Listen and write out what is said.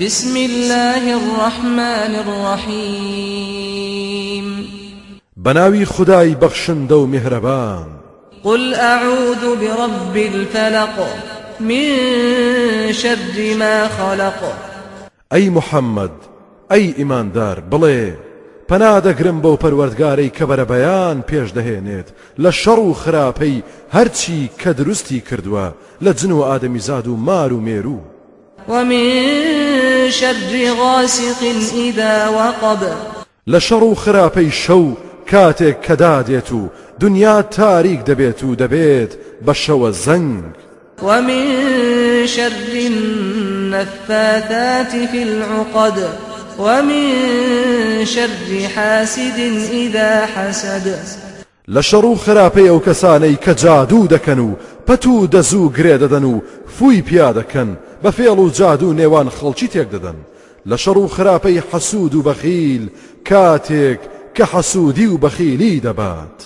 بسم الله الرحمن الرحيم. بەناوی خودای بەخشندە و میهرەبان. قل أعوذ برب الفلق من شر ما خلق. ئەی محمد ئەی ئیماندار بڵێ پەنادەگرم بەو پەروەردگارەی کە بەرە بەیان پێش دەهێنێت. لە شەڕ و خراپەی هەرچی کە دروستی کردووە لە جن و ئادەمیزاد و مار و مێرو ومن شر غاسق إذا وقب. لە شەڕ و خراپەی شەو کاتێک کەدا دێت و دنیا تاریک دەبێت و دەبێت بە شەوە زەنگ. ومن شر النفاثات في العقد. ومن شر حاسد إذا حسد. لە شەڕ و خراپەی ئەو کەسانەی کە جادوو دەکەن و پەت و دەزوو گرێ دەدەن و فوی پیا دەکەن بە فێڵ و جادوو نێوان خەڵکی تێک شەڕ و خراپەی حەسوود و و بەخیلی دەبات.